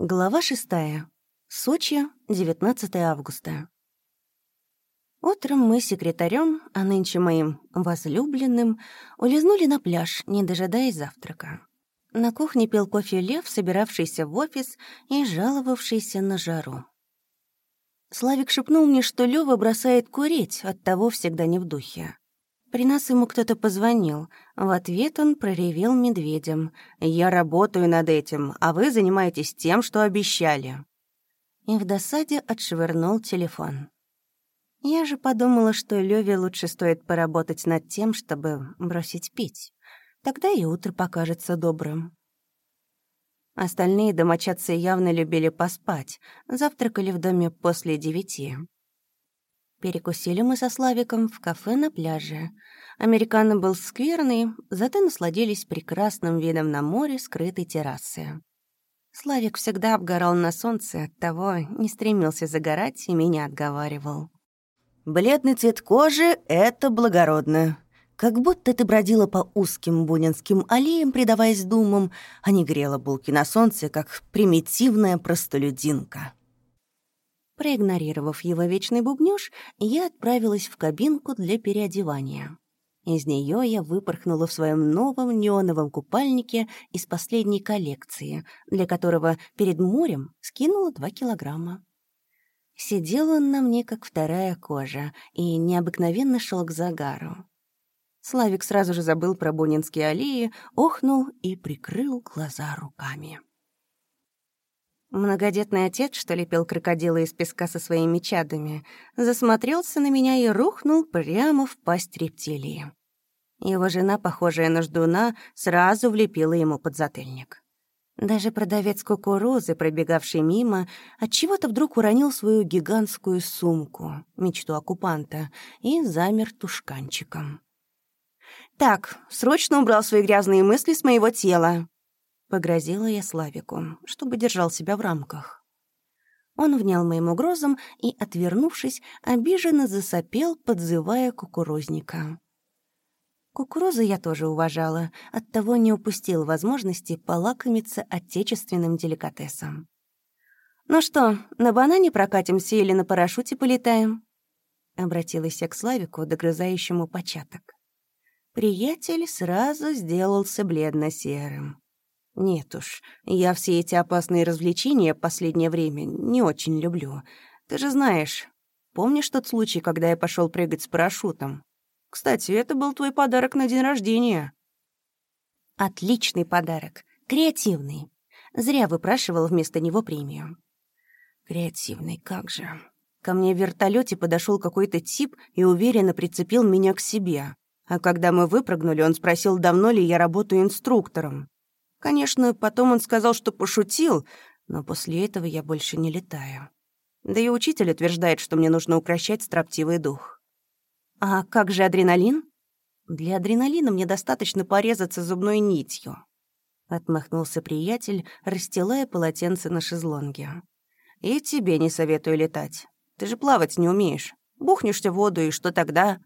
Глава шестая. Сочи, 19 августа. Утром мы с секретарем, а нынче моим возлюбленным, улизнули на пляж, не дожидаясь завтрака. На кухне пил кофе Лев, собиравшийся в офис и жаловавшийся на жару. Славик шепнул мне, что Лёва бросает курить, оттого всегда не в духе. При нас ему кто-то позвонил. В ответ он проревел медведем. «Я работаю над этим, а вы занимаетесь тем, что обещали». И в досаде отшвырнул телефон. Я же подумала, что Лёве лучше стоит поработать над тем, чтобы бросить пить. Тогда и утро покажется добрым. Остальные домочадцы явно любили поспать, завтракали в доме после девяти. Перекусили мы со Славиком в кафе на пляже. Американо был скверный, зато насладились прекрасным видом на море скрытой террасы. Славик всегда обгорал на солнце, оттого не стремился загорать и меня отговаривал. «Бледный цвет кожи — это благородно. Как будто ты бродила по узким бунинским аллеям, предаваясь думам, а не грела булки на солнце, как примитивная простолюдинка». Проигнорировав его вечный бубнёж, я отправилась в кабинку для переодевания. Из нее я выпорхнула в своем новом неоновом купальнике из последней коллекции, для которого перед морем скинула два килограмма. Сидел он на мне, как вторая кожа, и необыкновенно шел к загару. Славик сразу же забыл про Бунинские аллеи, охнул и прикрыл глаза руками. Многодетный отец, что лепил крокодила из песка со своими чадами, засмотрелся на меня и рухнул прямо в пасть рептилии. Его жена, похожая на ждуна, сразу влепила ему подзатыльник. Даже продавец кукурузы, пробегавший мимо, отчего-то вдруг уронил свою гигантскую сумку, мечту оккупанта, и замер тушканчиком. «Так, срочно убрал свои грязные мысли с моего тела!» Погрозила я Славику, чтобы держал себя в рамках. Он внял моим угрозам и, отвернувшись, обиженно засопел, подзывая кукурузника. Кукурузу я тоже уважала, оттого не упустил возможности полакомиться отечественным деликатесом. «Ну что, на банане прокатимся или на парашюте полетаем?» Обратилась я к Славику, догрызающему початок. Приятель сразу сделался бледно-серым. Нет уж, я все эти опасные развлечения последнее время не очень люблю. Ты же знаешь, помнишь тот случай, когда я пошел прыгать с парашютом? Кстати, это был твой подарок на день рождения. Отличный подарок, креативный. Зря выпрашивал вместо него премию. Креативный, как же. Ко мне в вертолете подошел какой-то тип и уверенно прицепил меня к себе. А когда мы выпрыгнули, он спросил, давно ли я работаю инструктором. Конечно, потом он сказал, что пошутил, но после этого я больше не летаю. Да и учитель утверждает, что мне нужно укращать строптивый дух. А как же адреналин? Для адреналина мне достаточно порезаться зубной нитью. Отмахнулся приятель, расстилая полотенце на шезлонге. И тебе не советую летать. Ты же плавать не умеешь. Бухнешься в воду, и что тогда?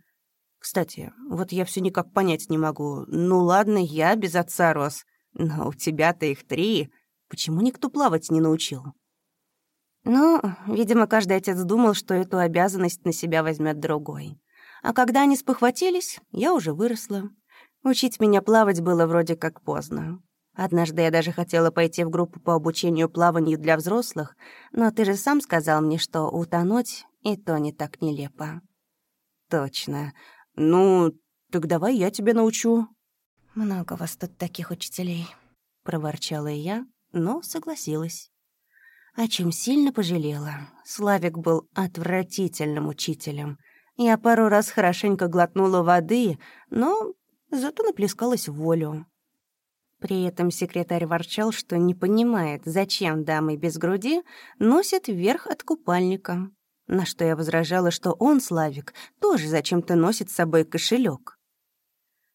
Кстати, вот я все никак понять не могу. Ну ладно, я без отца рос. Но у тебя-то их три. Почему никто плавать не научил? Ну, видимо, каждый отец думал, что эту обязанность на себя возьмет другой. А когда они спохватились, я уже выросла. Учить меня плавать было вроде как поздно. Однажды я даже хотела пойти в группу по обучению плаванию для взрослых, но ты же сам сказал мне, что утонуть и то не так нелепо. Точно. Ну, так давай я тебя научу. «Много вас тут таких учителей», — проворчала я, но согласилась. О чем сильно пожалела. Славик был отвратительным учителем. Я пару раз хорошенько глотнула воды, но зато наплескалась волю. При этом секретарь ворчал, что не понимает, зачем дамы без груди носят вверх от купальника. На что я возражала, что он, Славик, тоже зачем-то носит с собой кошелек.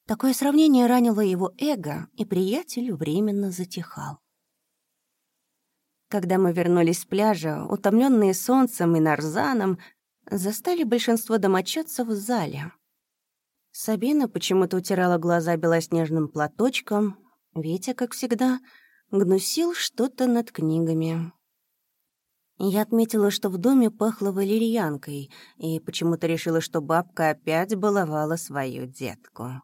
Такое сравнение ранило его эго, и приятель временно затихал. Когда мы вернулись с пляжа, утомленные солнцем и нарзаном, застали большинство домочадцев в зале. Сабина почему-то утирала глаза белоснежным платочком, Витя, как всегда, гнусил что-то над книгами. Я отметила, что в доме пахло валерьянкой, и почему-то решила, что бабка опять баловала свою детку.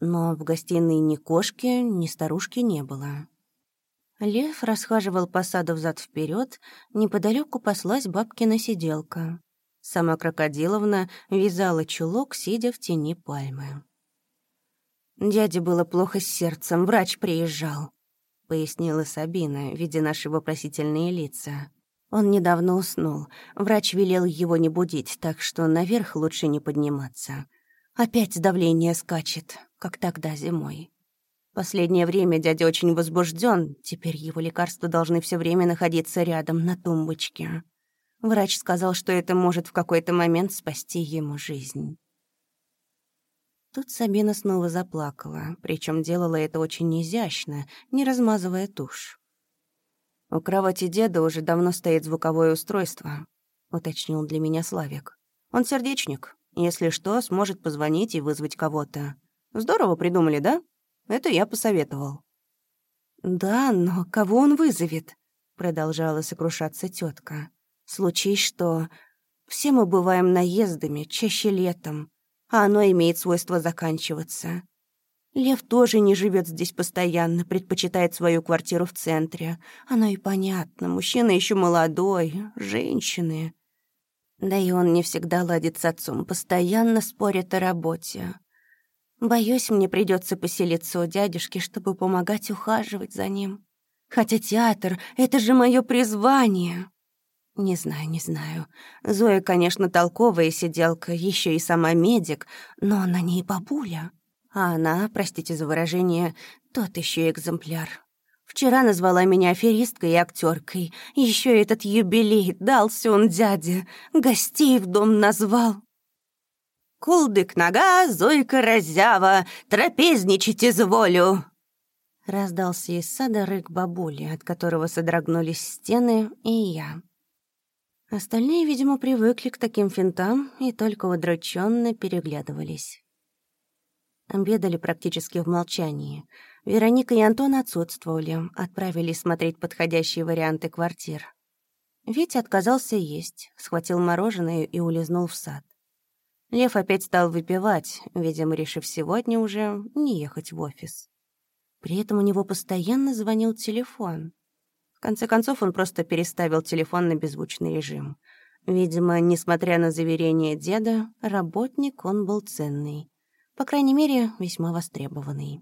Но в гостиной ни кошки, ни старушки не было. Лев расхаживал по саду взад вперед, неподалеку паслась бабкина сиделка. Сама Крокодиловна вязала чулок, сидя в тени пальмы. «Дяде было плохо с сердцем, врач приезжал», — пояснила Сабина, видя наши вопросительные лица. Он недавно уснул. Врач велел его не будить, так что наверх лучше не подниматься. Опять давление скачет, как тогда зимой. Последнее время дядя очень возбужден, теперь его лекарства должны все время находиться рядом, на тумбочке. Врач сказал, что это может в какой-то момент спасти ему жизнь. Тут Сабина снова заплакала, причем делала это очень изящно, не размазывая тушь. «У кровати деда уже давно стоит звуковое устройство», — уточнил для меня Славик. «Он сердечник. Если что, сможет позвонить и вызвать кого-то. Здорово придумали, да?» Это я посоветовал. «Да, но кого он вызовет?» — продолжала сокрушаться тетка. «Случись что, все мы бываем наездами, чаще летом, а оно имеет свойство заканчиваться. Лев тоже не живет здесь постоянно, предпочитает свою квартиру в центре. Оно и понятно, мужчина еще молодой, женщины. Да и он не всегда ладит с отцом, постоянно спорит о работе. Боюсь, мне придется поселиться у дядюшки, чтобы помогать ухаживать за ним. Хотя театр — это же мое призвание. Не знаю, не знаю. Зоя, конечно, толковая сиделка, еще и сама медик, но она не бабуля. А она, простите за выражение, тот еще экземпляр. Вчера назвала меня аферисткой и актеркой. Еще этот юбилей дался он дяде. Гостей в дом назвал. Кулдык нога, Зойка разява, трапезничать изволю!» Раздался из сада рык бабули, от которого содрогнулись стены, и я. Остальные, видимо, привыкли к таким финтам и только удрученно переглядывались. Обедали практически в молчании. Вероника и Антон отсутствовали, отправились смотреть подходящие варианты квартир. Витя отказался есть, схватил мороженое и улизнул в сад. Лев опять стал выпивать, видимо, решив сегодня уже не ехать в офис. При этом у него постоянно звонил телефон. В конце концов, он просто переставил телефон на беззвучный режим. Видимо, несмотря на заверение деда, работник он был ценный. По крайней мере, весьма востребованный.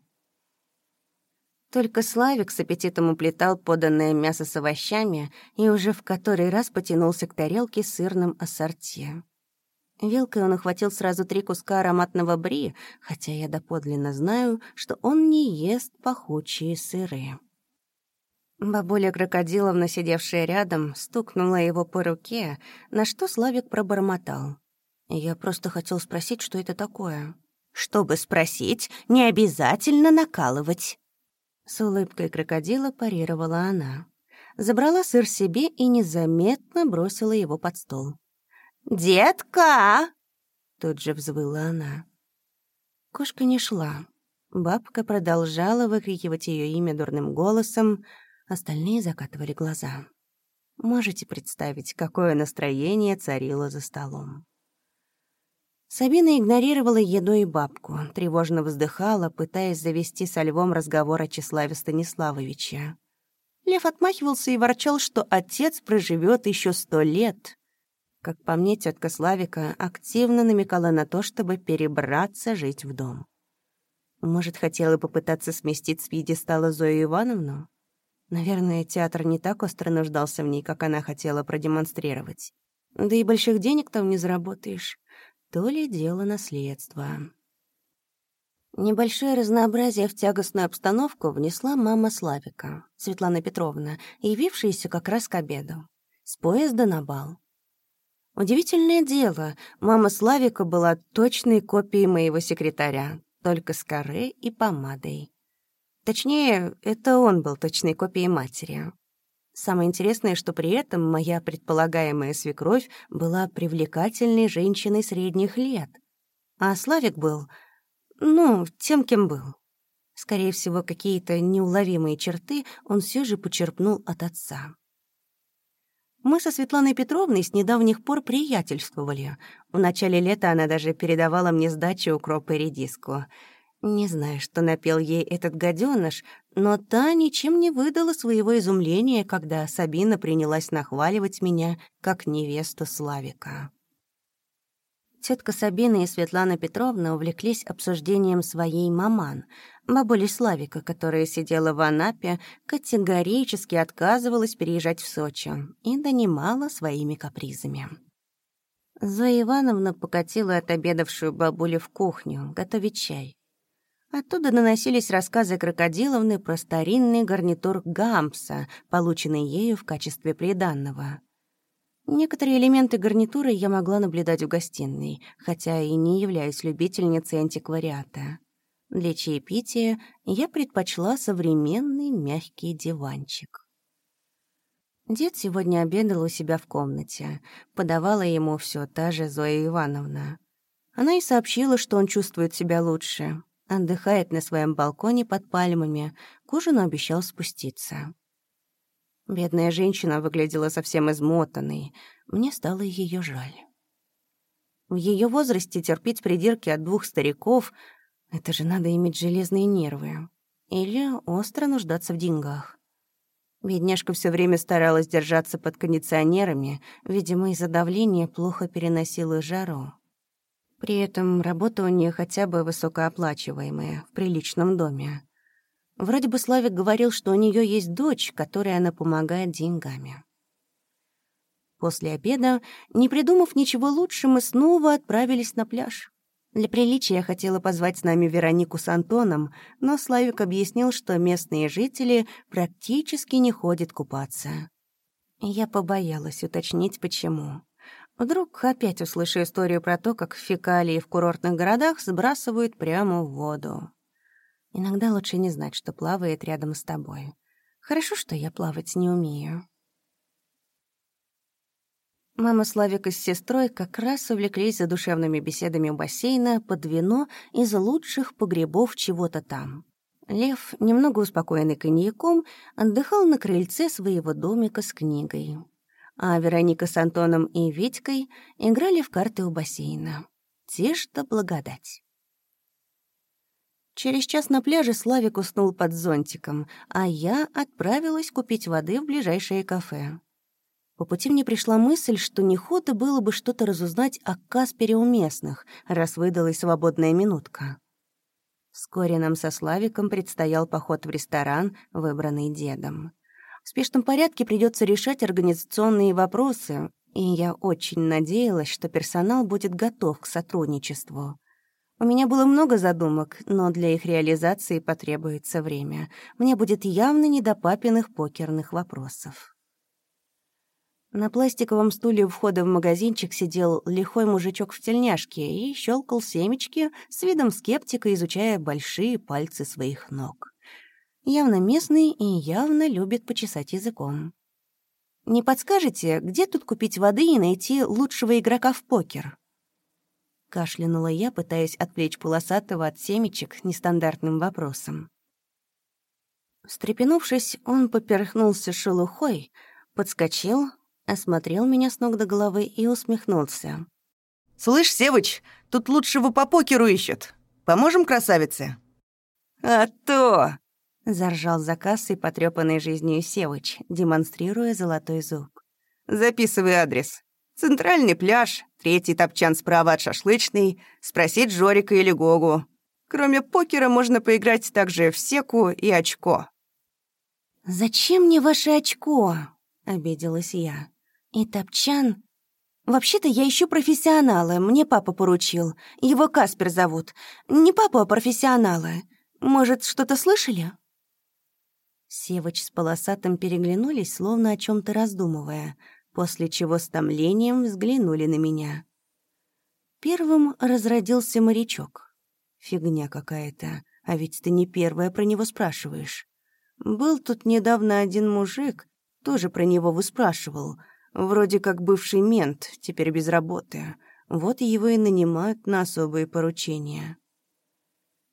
Только Славик с аппетитом уплетал поданное мясо с овощами и уже в который раз потянулся к тарелке с сырным ассорти. Вилкой он ухватил сразу три куска ароматного бри, хотя я доподлинно знаю, что он не ест пахучие сыры. Бабуля Крокодиловна, сидевшая рядом, стукнула его по руке, на что Славик пробормотал. Я просто хотел спросить, что это такое. «Чтобы спросить, не обязательно накалывать». С улыбкой крокодила парировала она. Забрала сыр себе и незаметно бросила его под стол. «Детка!» — тут же взвыла она. Кошка не шла. Бабка продолжала выкрикивать ее имя дурным голосом, остальные закатывали глаза. Можете представить, какое настроение царило за столом. Сабина игнорировала еду и бабку, тревожно вздыхала, пытаясь завести со львом разговор о Числаве Станиславовиче. Лев отмахивался и ворчал, что отец проживет еще сто лет, как по мне, тетка Славика активно намекала на то, чтобы перебраться жить в дом. Может, хотела попытаться сместить с пьедестала Зою Ивановну? Наверное, театр не так остро нуждался в ней, как она хотела продемонстрировать. Да и больших денег там не заработаешь. То ли дело наследства. Небольшое разнообразие в тягостную обстановку внесла мама Славика, Светлана Петровна, явившаяся как раз к обеду. С поезда на бал. Удивительное дело, мама Славика была точной копией моего секретаря, только с коры и помадой. Точнее, это он был точной копией матери. Самое интересное, что при этом моя предполагаемая свекровь была привлекательной женщиной средних лет, а Славик был, ну, тем, кем был. Скорее всего, какие-то неуловимые черты он все же почерпнул от отца. Мы со Светланой Петровной с недавних пор приятельствовали. В начале лета она даже передавала мне сдачи укропа и редиску. Не знаю, что напел ей этот гаденыш, но та ничем не выдала своего изумления, когда Сабина принялась нахваливать меня как невесту Славика. Тетка Сабина и Светлана Петровна увлеклись обсуждением своей маман, бабули Славика, которая сидела в Анапе, категорически отказывалась переезжать в Сочи и донимала своими капризами. Зоя Ивановна покатила отобедавшую бабулю в кухню, готовить чай. Оттуда наносились рассказы Крокодиловны про старинный гарнитур Гампса, полученный ею в качестве приданного — Некоторые элементы гарнитуры я могла наблюдать в гостиной, хотя и не являюсь любительницей антиквариата. Для чаепития я предпочла современный мягкий диванчик. Дед сегодня обедал у себя в комнате. Подавала ему все та же Зоя Ивановна. Она и сообщила, что он чувствует себя лучше. Отдыхает на своем балконе под пальмами. К ужину обещал спуститься. Бедная женщина выглядела совсем измотанной. Мне стало ее жаль. В ее возрасте терпеть придирки от двух стариков — это же надо иметь железные нервы. Или остро нуждаться в деньгах. Бедняжка все время старалась держаться под кондиционерами, видимо, из-за давления плохо переносила жару. При этом работа у нее хотя бы высокооплачиваемая, в приличном доме. Вроде бы Славик говорил, что у нее есть дочь, которой она помогает деньгами. После обеда, не придумав ничего лучше, мы снова отправились на пляж. Для приличия я хотела позвать с нами Веронику с Антоном, но Славик объяснил, что местные жители практически не ходят купаться. Я побоялась уточнить, почему. Вдруг опять услышу историю про то, как фекалии в курортных городах сбрасывают прямо в воду. Иногда лучше не знать, что плавает рядом с тобой. Хорошо, что я плавать не умею. Мама Славика с сестрой как раз увлеклись задушевными беседами у бассейна под вино из лучших погребов чего-то там. Лев, немного успокоенный коньяком, отдыхал на крыльце своего домика с книгой. А Вероника с Антоном и Витькой играли в карты у бассейна. Тишь да благодать. Через час на пляже Славик уснул под зонтиком, а я отправилась купить воды в ближайшее кафе. По пути мне пришла мысль, что не худо было бы что-то разузнать о Каспере у местных, раз выдалась свободная минутка. Вскоре нам со Славиком предстоял поход в ресторан, выбранный дедом. В спешном порядке придется решать организационные вопросы, и я очень надеялась, что персонал будет готов к сотрудничеству. У меня было много задумок, но для их реализации потребуется время. Мне будет явно не до папиных покерных вопросов. На пластиковом стуле у входа в магазинчик сидел лихой мужичок в тельняшке и щелкал семечки с видом скептика, изучая большие пальцы своих ног. Явно местный и явно любит почесать языком. «Не подскажете, где тут купить воды и найти лучшего игрока в покер?» Кашлянула я, пытаясь отвлечь полосатого от семечек нестандартным вопросом. Встрепенувшись, он поперхнулся шелухой, подскочил, осмотрел меня с ног до головы и усмехнулся. «Слышь, Севыч, тут лучшего по покеру ищут. Поможем красавице?» «А то!» — заржал за кассой потрёпанной жизнью Севыч, демонстрируя золотой зуб. «Записывай адрес. Центральный пляж, третий топчан справа от шашлычной, спросить Жорика или Гогу. Кроме покера можно поиграть также в секу и очко». «Зачем мне ваше очко?» — обиделась я. «И топчан...» «Вообще-то я ищу профессионала, мне папа поручил. Его Каспер зовут. Не папа, а профессионала. Может, что-то слышали?» Севыч с полосатым переглянулись, словно о чем то раздумывая — после чего с томлением взглянули на меня. Первым разродился морячок. Фигня какая-то, а ведь ты не первая про него спрашиваешь. Был тут недавно один мужик, тоже про него выспрашивал. Вроде как бывший мент, теперь без работы. Вот его и нанимают на особые поручения.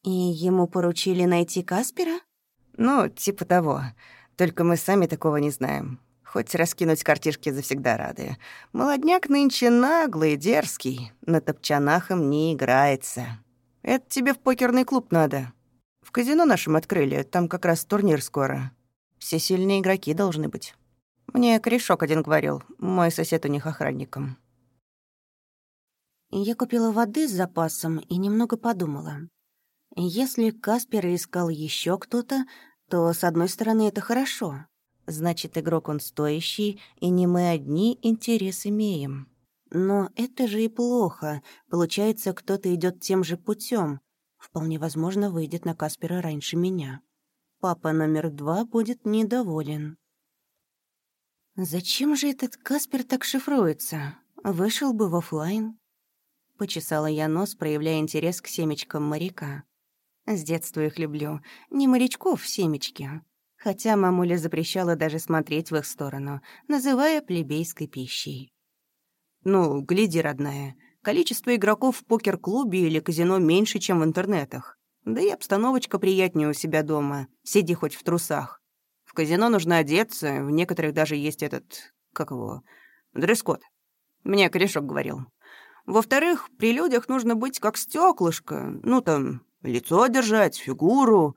И ему поручили найти Каспера? Ну, типа того. Только мы сами такого не знаем. Хоть раскинуть картишки завсегда рады. Молодняк нынче наглый, дерзкий. На топчанах им не играется. Это тебе в покерный клуб надо. В казино нашем открыли, там как раз турнир скоро. Все сильные игроки должны быть. Мне корешок один говорил, мой сосед у них охранником. Я купила воды с запасом и немного подумала. Если Каспера искал еще кто-то, то, с одной стороны, это хорошо. Значит, игрок он стоящий, и не мы одни интерес имеем. Но это же и плохо. Получается, кто-то идет тем же путем. Вполне возможно, выйдет на Каспера раньше меня. Папа номер два будет недоволен. Зачем же этот Каспер так шифруется? Вышел бы в офлайн. Почесала я нос, проявляя интерес к семечкам моряка. С детства их люблю. Не морячков, семечки. Хотя мамуля запрещала даже смотреть в их сторону, называя плебейской пищей. «Ну, гляди, родная, количество игроков в покер-клубе или казино меньше, чем в интернетах. Да и обстановочка приятнее у себя дома, сиди хоть в трусах. В казино нужно одеться, в некоторых даже есть этот... как его... дресс-код. Мне корешок говорил. Во-вторых, при людях нужно быть как стеклышко, ну там, лицо держать, фигуру.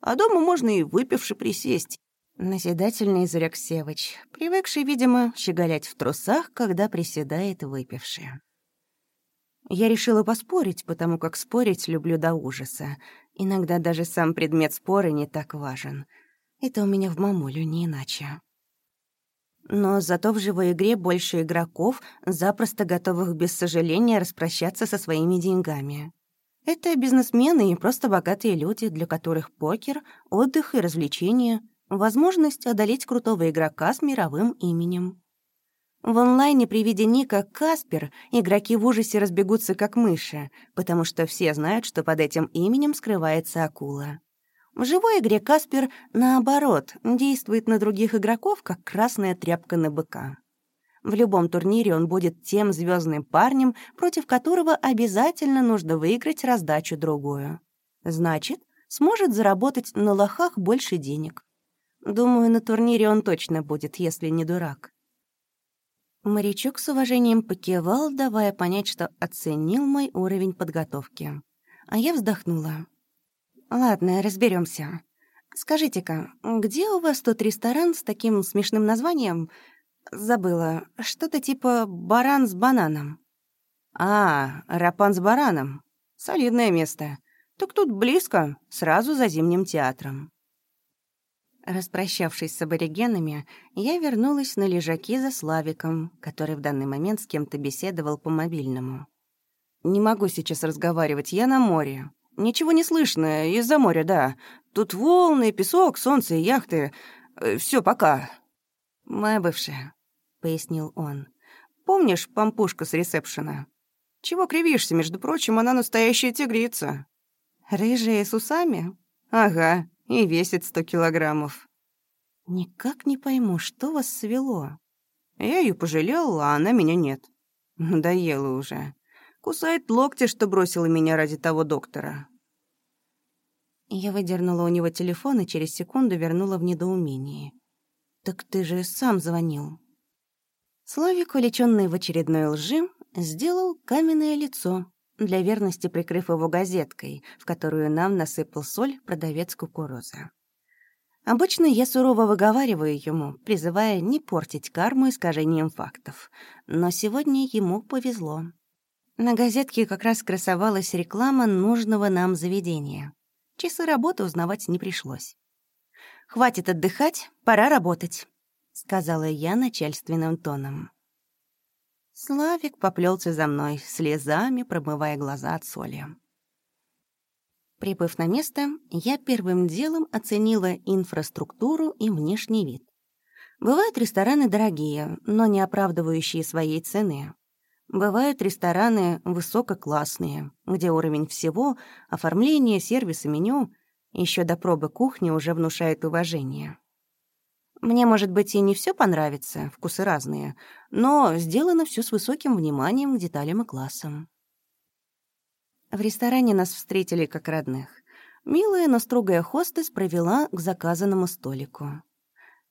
А дома можно и выпивши присесть. Назидательный изрек Севыч, привыкший, видимо, щеголять в трусах, когда приседает выпивший. Я решила поспорить, потому как спорить люблю до ужаса. Иногда даже сам предмет спора не так важен. Это у меня в мамулю, не иначе. Но зато в живой игре больше игроков, запросто готовых без сожаления распрощаться со своими деньгами. Это бизнесмены и просто богатые люди, для которых покер, отдых и развлечения — возможность одолеть крутого игрока с мировым именем. В онлайне при виде ника «Каспер» игроки в ужасе разбегутся как мыши, потому что все знают, что под этим именем скрывается акула. В живой игре Каспер, наоборот, действует на других игроков, как красная тряпка на быка. В любом турнире он будет тем звездным парнем, против которого обязательно нужно выиграть раздачу другую. Значит, сможет заработать на лохах больше денег. Думаю, на турнире он точно будет, если не дурак. Морячок с уважением покивал, давая понять, что оценил мой уровень подготовки. А я вздохнула. «Ладно, разберемся. Скажите-ка, где у вас тут ресторан с таким смешным названием Забыла. Что-то типа «баран с бананом». А, рапан с бараном. Солидное место. Так тут близко, сразу за Зимним театром. Распрощавшись с аборигенами, я вернулась на лежаки за Славиком, который в данный момент с кем-то беседовал по мобильному. «Не могу сейчас разговаривать, я на море. Ничего не слышно, из-за моря, да. Тут волны, песок, солнце и яхты. Э, Все, пока». «Моя бывшая», — пояснил он. «Помнишь пампушка с ресепшена? Чего кривишься, между прочим, она настоящая тигрица». «Рыжая с усами?» «Ага, и весит сто килограммов». «Никак не пойму, что вас свело?» Я ее пожалел, а она меня нет. Надоело уже. Кусает локти, что бросила меня ради того доктора. Я выдернула у него телефон и через секунду вернула в недоумении. «Так ты же сам звонил». Славик, увлечённый в очередной лжи, сделал каменное лицо, для верности прикрыв его газеткой, в которую нам насыпал соль продавец кукурузы. Обычно я сурово выговариваю ему, призывая не портить карму искажением фактов. Но сегодня ему повезло. На газетке как раз красовалась реклама нужного нам заведения. Часы работы узнавать не пришлось. «Хватит отдыхать, пора работать», — сказала я начальственным тоном. Славик поплелся за мной, слезами промывая глаза от соли. Прибыв на место, я первым делом оценила инфраструктуру и внешний вид. Бывают рестораны дорогие, но не оправдывающие своей цены. Бывают рестораны высококлассные, где уровень всего, оформление, сервис и меню еще до пробы кухни уже внушает уважение. Мне, может быть, и не все понравится, вкусы разные, но сделано все с высоким вниманием к деталям и классам. В ресторане нас встретили как родных. Милая, но строгая хостес провела к заказанному столику.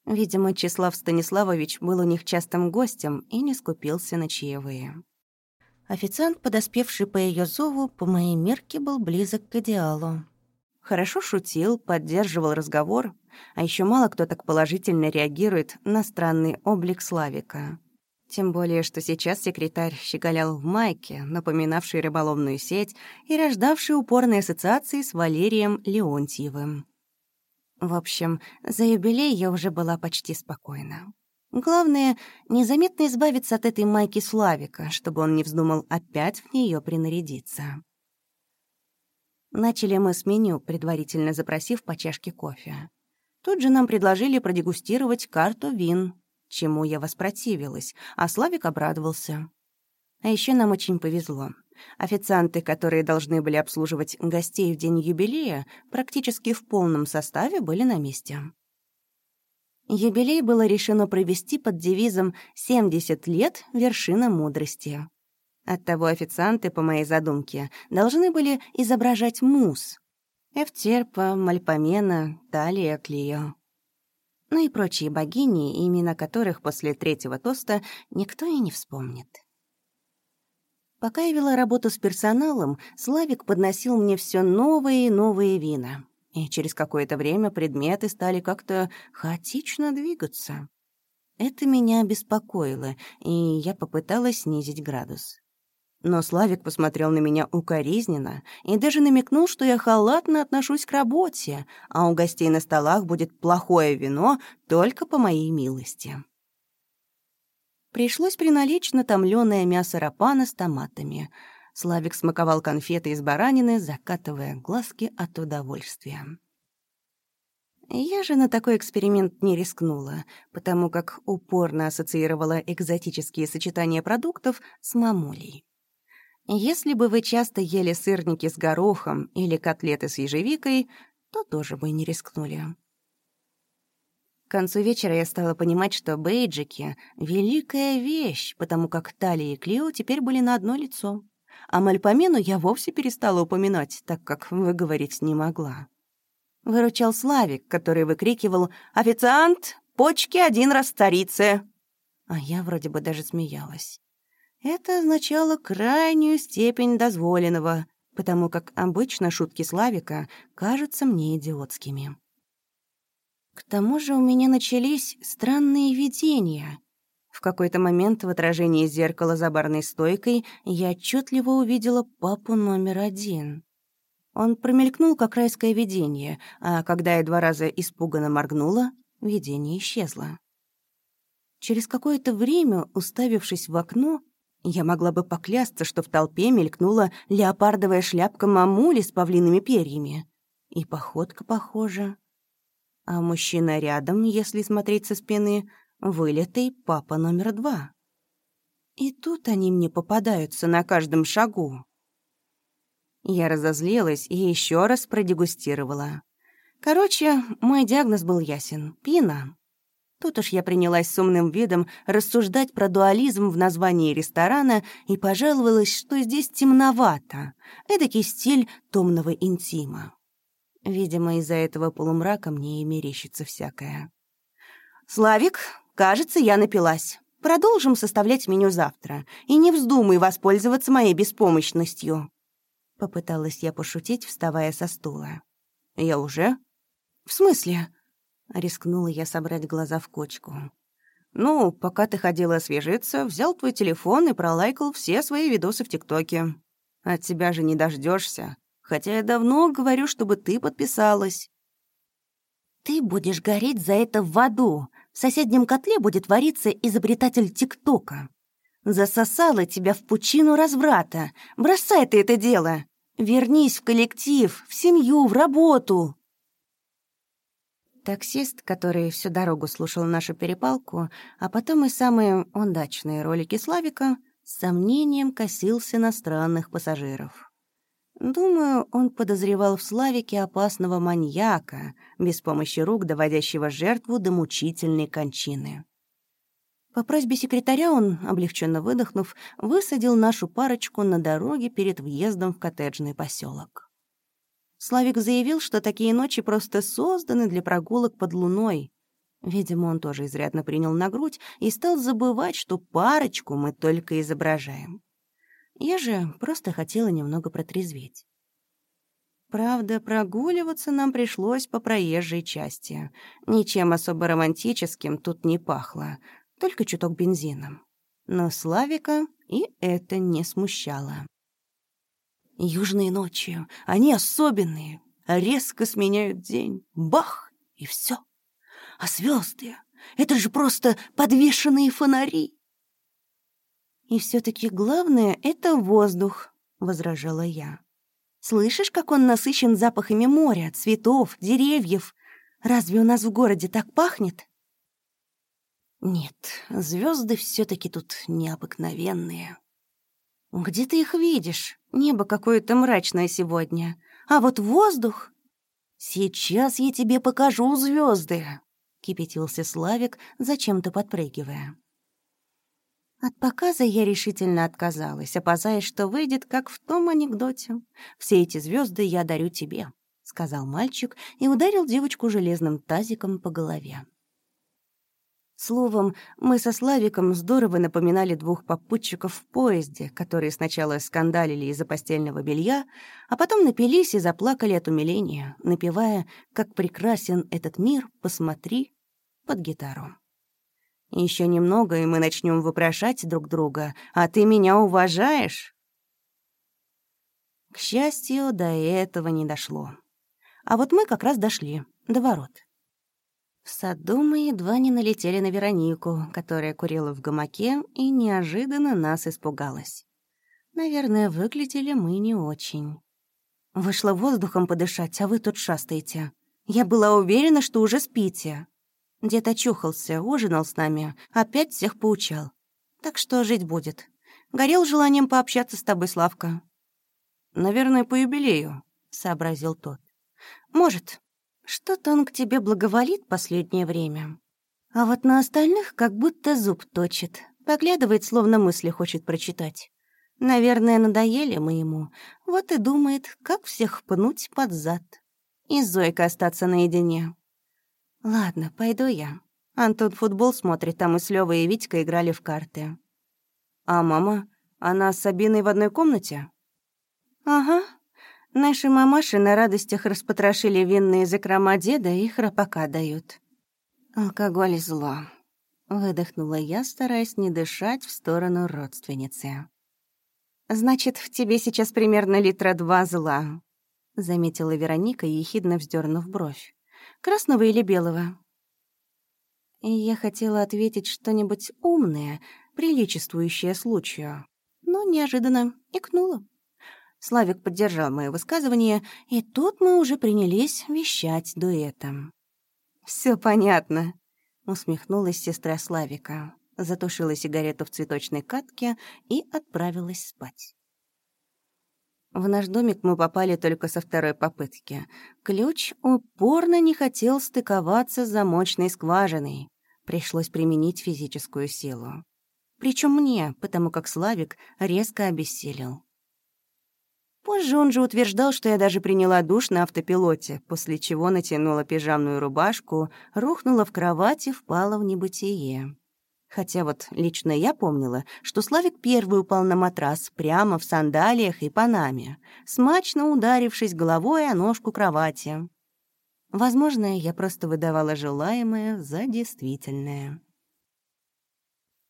Видимо, Числав Станиславович был у них частым гостем и не скупился на чаевые. Официант, подоспевший по ее зову, по моей мерке был близок к идеалу. Хорошо шутил, поддерживал разговор, а еще мало кто так положительно реагирует на странный облик Славика. Тем более, что сейчас секретарь щеголял в майке, напоминавшей рыболовную сеть и рождавшей упорные ассоциации с Валерием Леонтьевым. В общем, за юбилей я уже была почти спокойна. Главное, незаметно избавиться от этой майки Славика, чтобы он не вздумал опять в нее принарядиться. Начали мы с меню, предварительно запросив по чашке кофе. Тут же нам предложили продегустировать карту вин, чему я воспротивилась, а Славик обрадовался. А еще нам очень повезло. Официанты, которые должны были обслуживать гостей в день юбилея, практически в полном составе были на месте. Юбилей было решено провести под девизом «70 лет — вершина мудрости». Оттого официанты, по моей задумке, должны были изображать мус. Эфтерпа, Мальпомена, Талия, Клио ну и прочие богини, имена которых после третьего тоста никто и не вспомнит. Пока я вела работу с персоналом, Славик подносил мне все новые и новые вина. И через какое-то время предметы стали как-то хаотично двигаться. Это меня беспокоило, и я попыталась снизить градус. Но Славик посмотрел на меня укоризненно и даже намекнул, что я халатно отношусь к работе, а у гостей на столах будет плохое вино только по моей милости. Пришлось приналечь на томлёное мясо рапана с томатами. Славик смаковал конфеты из баранины, закатывая глазки от удовольствия. Я же на такой эксперимент не рискнула, потому как упорно ассоциировала экзотические сочетания продуктов с мамулей. Если бы вы часто ели сырники с горохом или котлеты с ежевикой, то тоже бы не рискнули. К концу вечера я стала понимать, что бейджики — великая вещь, потому как Талия и Клио теперь были на одно лицо. А Мальпомену я вовсе перестала упоминать, так как выговорить не могла. Выручал Славик, который выкрикивал «Официант! Почки один раз старице!» А я вроде бы даже смеялась. Это означало крайнюю степень дозволенного, потому как обычно шутки Славика кажутся мне идиотскими. К тому же у меня начались странные видения. В какой-то момент в отражении зеркала за барной стойкой я отчетливо увидела папу номер один. Он промелькнул, как райское видение, а когда я два раза испуганно моргнула, видение исчезло. Через какое-то время, уставившись в окно, я могла бы поклясться, что в толпе мелькнула леопардовая шляпка мамули с павлиными перьями. И походка похожа. А мужчина рядом, если смотреть со спины, вылитый папа номер два. И тут они мне попадаются на каждом шагу. Я разозлилась и еще раз продегустировала. Короче, мой диагноз был ясен — пина. Тут уж я принялась с умным видом рассуждать про дуализм в названии ресторана и пожаловалась, что здесь темновато, эдакий стиль томного интима. Видимо, из-за этого полумрака мне и мерещится всякое. «Славик, кажется, я напилась. Продолжим составлять меню завтра, и не вздумай воспользоваться моей беспомощностью». Попыталась я пошутить, вставая со стула. «Я уже?» «В смысле?» Рискнула я собрать глаза в кочку. «Ну, пока ты ходила освежиться, взял твой телефон и пролайкал все свои видосы в ТикТоке. От тебя же не дождешься, хотя я давно говорю, чтобы ты подписалась». «Ты будешь гореть за это в аду. В соседнем котле будет вариться изобретатель ТикТока. Засосала тебя в пучину разврата. Бросай ты это дело. Вернись в коллектив, в семью, в работу». Таксист, который всю дорогу слушал нашу перепалку, а потом и самые удачные ролики Славика, с сомнением косился на странных пассажиров. Думаю, он подозревал в Славике опасного маньяка, без помощи рук доводящего жертву до мучительной кончины. По просьбе секретаря он, облегченно выдохнув, высадил нашу парочку на дороге перед въездом в коттеджный поселок. Славик заявил, что такие ночи просто созданы для прогулок под луной. Видимо, он тоже изрядно принял на грудь и стал забывать, что парочку мы только изображаем. Я же просто хотела немного протрезветь. Правда, прогуливаться нам пришлось по проезжей части. Ничем особо романтическим тут не пахло, только чуток бензином. Но Славика и это не смущало. Южные ночи, они особенные, резко сменяют день. Бах! И все. А звезды — это же просто подвешенные фонари. И все таки главное — это воздух, — возражала я. Слышишь, как он насыщен запахами моря, цветов, деревьев? Разве у нас в городе так пахнет? Нет, звезды все таки тут необыкновенные. Где ты их видишь? Небо какое-то мрачное сегодня. А вот воздух... Сейчас я тебе покажу звезды, кипятился Славик, зачем-то подпрыгивая. От показа я решительно отказалась, опасаясь, что выйдет, как в том анекдоте. «Все эти звезды я дарю тебе», — сказал мальчик и ударил девочку железным тазиком по голове. Словом, мы со Славиком здорово напоминали двух попутчиков в поезде, которые сначала скандалили из-за постельного белья, а потом напились и заплакали от умиления, напевая «Как прекрасен этот мир, посмотри» под гитару. Еще немного, и мы начнем вопрошать друг друга. «А ты меня уважаешь?» К счастью, до этого не дошло. А вот мы как раз дошли, до ворот. В саду мы едва не налетели на Веронику, которая курила в гамаке и неожиданно нас испугалась. Наверное, выглядели мы не очень. Вышла воздухом подышать, а вы тут шастаете. Я была уверена, что уже спите. Дед очухался, ужинал с нами, опять всех поучал. Так что жить будет. Горел желанием пообщаться с тобой, Славка. «Наверное, по юбилею», — сообразил тот. «Может. Что-то он к тебе благоволит последнее время. А вот на остальных как будто зуб точит. Поглядывает, словно мысли хочет прочитать. Наверное, надоели мы ему. Вот и думает, как всех пнуть под зад. И Зойкой остаться наедине. «Ладно, пойду я. Антон футбол смотрит, там и с Лёвой и Витька играли в карты». «А мама? Она с Сабиной в одной комнате?» «Ага. Наши мамаши на радостях распотрошили винные закрома деда и храпака дают». «Алкоголь — зло», — выдохнула я, стараясь не дышать в сторону родственницы. «Значит, в тебе сейчас примерно литра два зла», — заметила Вероника, ехидно вздернув бровь. Красного или белого?» И я хотела ответить что-нибудь умное, приличествующее случаю, но неожиданно икнула. Славик поддержал мое высказывание, и тут мы уже принялись вещать дуэтом. Все понятно», — усмехнулась сестра Славика, затушила сигарету в цветочной катке и отправилась спать. В наш домик мы попали только со второй попытки. Ключ упорно не хотел стыковаться с замочной скважиной. Пришлось применить физическую силу. Причем мне, потому как Славик резко обессилел. Позже он же утверждал, что я даже приняла душ на автопилоте, после чего натянула пижамную рубашку, рухнула в кровать и впала в небытие. Хотя вот лично я помнила, что Славик первый упал на матрас прямо в сандалиях и панаме, смачно ударившись головой о ножку кровати. Возможно, я просто выдавала желаемое за действительное.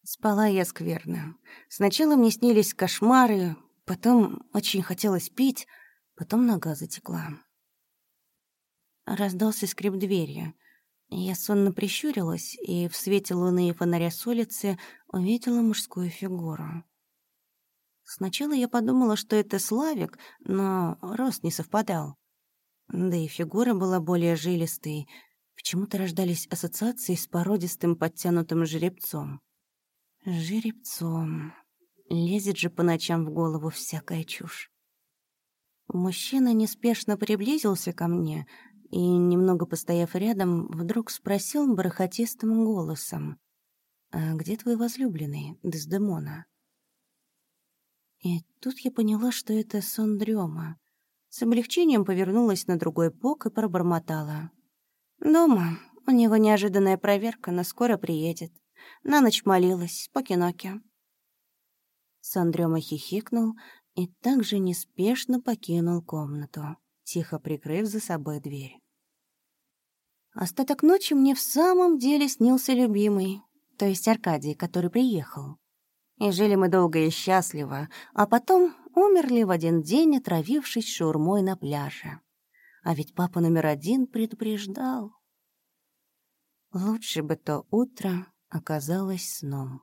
Спала я скверно. Сначала мне снились кошмары, потом очень хотелось пить, потом нога затекла. Раздался скрип двери — я сонно прищурилась и в свете луны и фонаря с улицы увидела мужскую фигуру. Сначала я подумала, что это Славик, но рост не совпадал. Да и фигура была более жилистой. Почему-то рождались ассоциации с породистым подтянутым жеребцом. Жеребцом. Лезет же по ночам в голову всякая чушь. Мужчина неспешно приблизился ко мне, и, немного постояв рядом, вдруг спросил бархатистым голосом. «А где твой возлюбленный, Дездемона?» И тут я поняла, что это сон дрема. С облегчением повернулась на другой бок и пробормотала. «Дома. У него неожиданная проверка, но скоро приедет. На ночь молилась, по киноке». Сандрёма хихикнул и также неспешно покинул комнату, тихо прикрыв за собой дверь. Остаток ночи мне в самом деле снился любимый, то есть Аркадий, который приехал. И жили мы долго и счастливо, а потом умерли в один день, отравившись шурмой на пляже. А ведь папа номер один предупреждал. Лучше бы то утро оказалось сном.